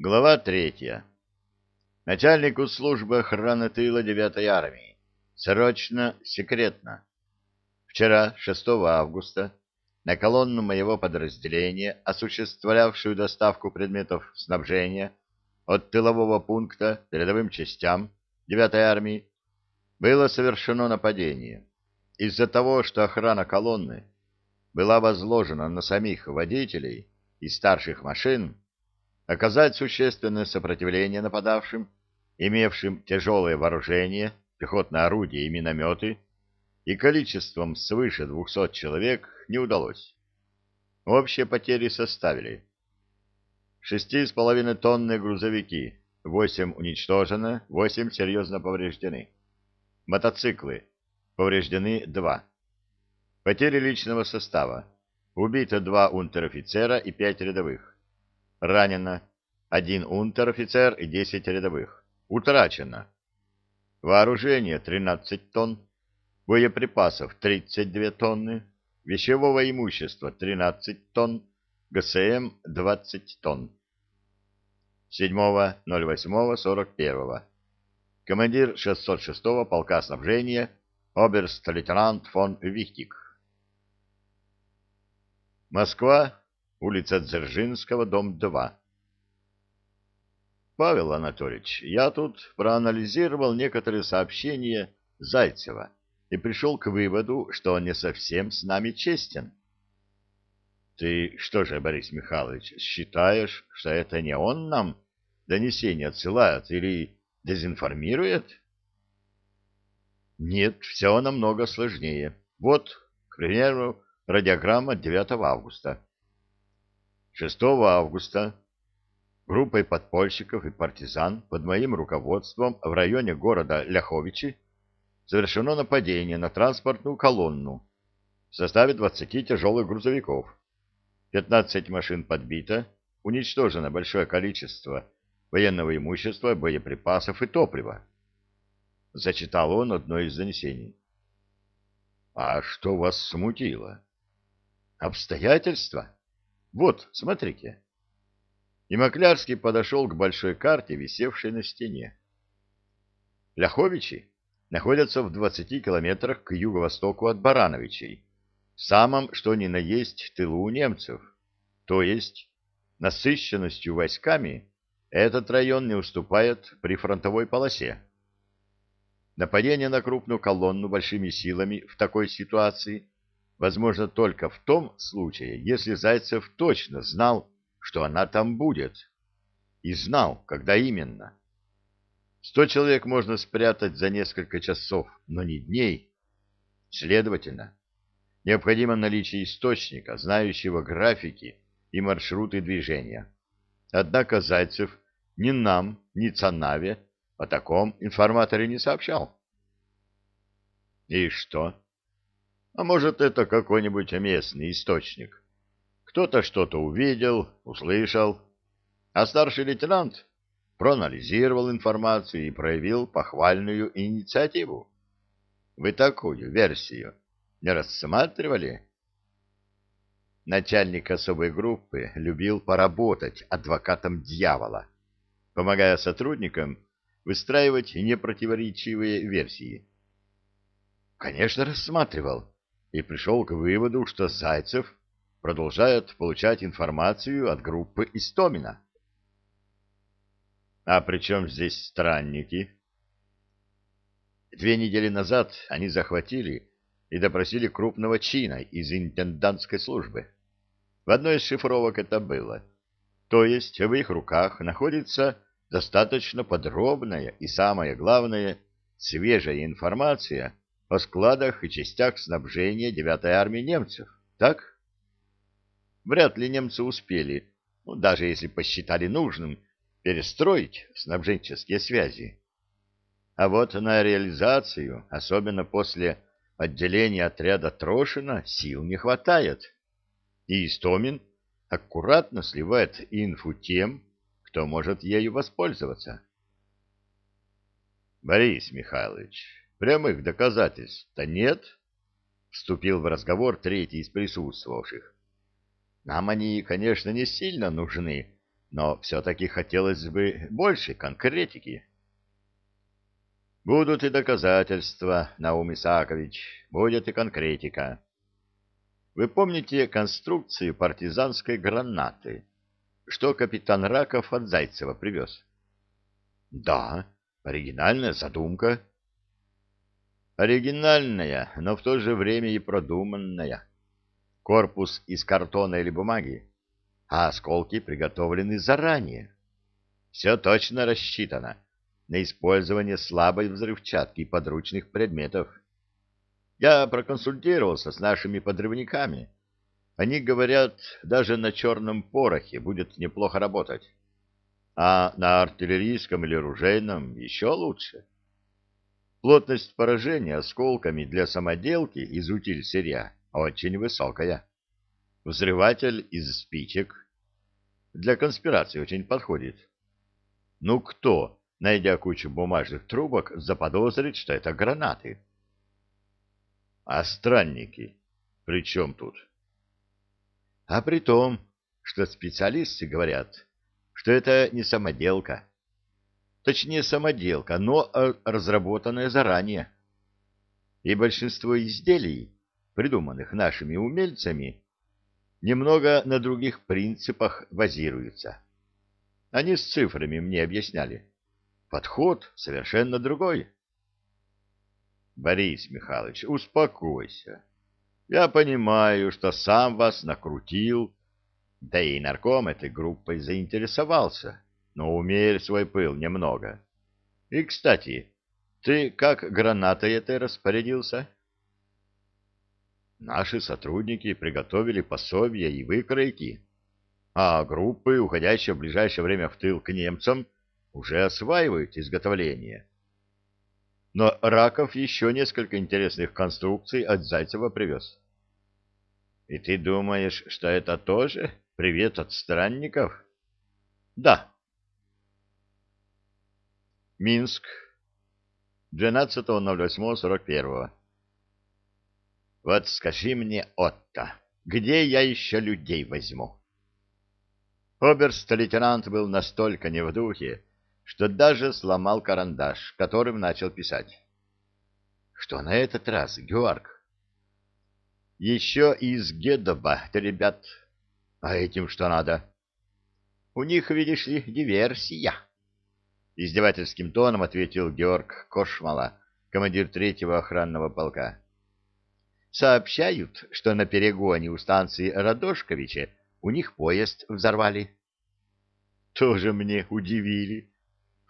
Глава третья. Начальнику службы охраны тыла 9-й армии. Срочно, секретно. Вчера, 6 августа, на колонну моего подразделения, осуществлявшую доставку предметов снабжения от тылового пункта передовым частям 9-й армии, было совершено нападение. Из-за того, что охрана колонны была возложена на самих водителей и старших машин, оказать существенное сопротивление нападавшим, имевшим тяжелое вооружение, пехотное орудие и минометы, и количеством свыше 200 человек не удалось. Общие потери составили 6,5 тонны грузовики, 8 уничтожено, 8 серьезно повреждены. Мотоциклы повреждены 2. Потери личного состава. Убито 2 унтер-офицера и 5 рядовых. Ранено один унтер-офицер и 10 рядовых. Утрачено. Вооружение 13 тонн, боеприпасов 32 тонны, вещевого имущества 13 тонн, ГСМ 20 тонн. 7.08.41. Командир 606-го полка снабжения оберст-лейтенант фон Вихтик. Москва, улица Дзержинского, дом 2. Павел Анатольевич, я тут проанализировал некоторые сообщения Зайцева и пришел к выводу, что он не совсем с нами честен. Ты что же, Борис Михайлович, считаешь, что это не он нам донесение отсылает или дезинформирует? Нет, все намного сложнее. Вот, к примеру, радиограмма 9 августа. 6 августа группой подпольщиков и партизан под моим руководством в районе города Ляховичи совершено нападение на транспортную колонну в составе 20 тяжелых грузовиков. 15 машин подбито, уничтожено большое количество военного имущества, боеприпасов и топлива. Зачитал он одно из занесений. А что вас смутило? Обстоятельства? Вот, смотрите. И Маклярский подошел к большой карте, висевшей на стене. Ляховичи находятся в 20 километрах к юго-востоку от Барановичей, в самом что ни на есть тылу у немцев, то есть насыщенностью войсками этот район не уступает при фронтовой полосе. Нападение на крупную колонну большими силами в такой ситуации возможно только в том случае, если Зайцев точно знал, что она там будет, и знал, когда именно. Сто человек можно спрятать за несколько часов, но не дней. Следовательно, необходимо наличие источника, знающего графики и маршруты движения. Однако Зайцев ни нам, ни Цанаве о таком информаторе не сообщал. И что? А может, это какой-нибудь местный источник. Кто-то что-то увидел, услышал, а старший лейтенант проанализировал информацию и проявил похвальную инициативу. Вы такую версию не рассматривали? Начальник особой группы любил поработать адвокатом дьявола, помогая сотрудникам выстраивать непротиворечивые версии. Конечно, рассматривал и пришел к выводу, что Зайцев продолжает получать информацию от группы Истомина. А при чем здесь странники? Две недели назад они захватили и допросили крупного чина из интендантской службы. В одной из шифровок это было. То есть в их руках находится достаточно подробная и, самое главное, свежая информация о складах и частях снабжения 9-й армии немцев. Так? Вряд ли немцы успели, ну, даже если посчитали нужным, перестроить снабженческие связи. А вот на реализацию, особенно после отделения отряда Трошина, сил не хватает. И Истомин аккуратно сливает инфу тем, кто может ею воспользоваться. Борис Михайлович, прямых доказательств-то нет? Вступил в разговор третий из присутствовавших. Нам они, конечно, не сильно нужны, но все-таки хотелось бы больше конкретики. Будут и доказательства, Наум Исаакович, будет и конкретика. Вы помните конструкцию партизанской гранаты, что капитан Раков от Зайцева привез? Да, оригинальная задумка. Оригинальная, но в то же время и продуманная. Корпус из картона или бумаги, а осколки приготовлены заранее. Все точно рассчитано на использование слабой взрывчатки и подручных предметов. Я проконсультировался с нашими подрывниками. Они говорят, даже на черном порохе будет неплохо работать. А на артиллерийском или ружейном еще лучше. Плотность поражения осколками для самоделки из утиль-сырья очень высокая. Взрыватель из спичек для конспирации очень подходит. Ну кто, найдя кучу бумажных трубок, заподозрит, что это гранаты? А странники при чем тут? А при том, что специалисты говорят, что это не самоделка. Точнее, самоделка, но разработанная заранее. И большинство изделий, придуманных нашими умельцами, немного на других принципах базируются. Они с цифрами мне объясняли. Подход совершенно другой. Борис Михайлович, успокойся. Я понимаю, что сам вас накрутил, да и нарком этой группой заинтересовался, но умерь свой пыл немного. И, кстати, ты как гранатой этой распорядился? Наши сотрудники приготовили пособия и выкройки, а группы, уходящие в ближайшее время в тыл к немцам, уже осваивают изготовление. Но Раков еще несколько интересных конструкций от Зайцева привез. И ты думаешь, что это тоже привет от странников? Да. Минск. 12.08.41. Вот скажи мне, Отто, где я еще людей возьму? Оберст-лейтенант был настолько не в духе, что даже сломал карандаш, которым начал писать. Что на этот раз, Георг? Еще из Гедоба, ты, ребят. А этим что надо? У них, видишь ли, диверсия. Издевательским тоном ответил Георг Кошмала, командир третьего охранного полка. Сообщают, что на перегоне у станции Радошковича у них поезд взорвали. Тоже мне удивили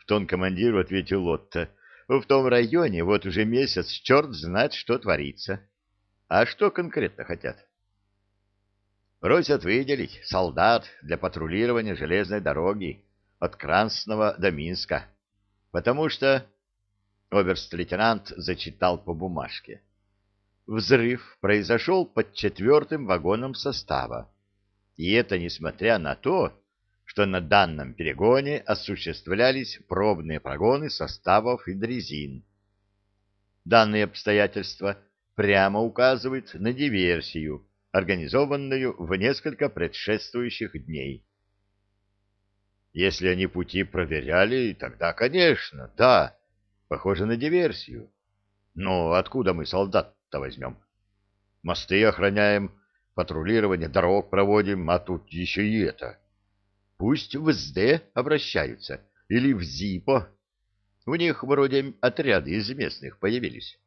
тон командиру ответил Лотта. В том районе вот уже месяц черт знает, что творится. А что конкретно хотят? Просят выделить солдат для патрулирования железной дороги от Красного до Минска, потому что... Оберст-лейтенант зачитал по бумажке. Взрыв произошел под четвертым вагоном состава. И это несмотря на то, что на данном перегоне осуществлялись пробные прогоны составов и дрезин. Данные обстоятельства прямо указывают на диверсию, организованную в несколько предшествующих дней. Если они пути проверяли, тогда, конечно, да, похоже на диверсию. Но откуда мы солдат-то возьмем? Мосты охраняем, патрулирование дорог проводим, а тут еще и это. Пусть в СД обращаются или в ЗИПО. У них вроде отряды из местных появились.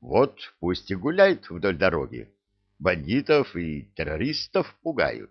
Вот пусть и гуляют вдоль дороги. Бандитов и террористов пугают.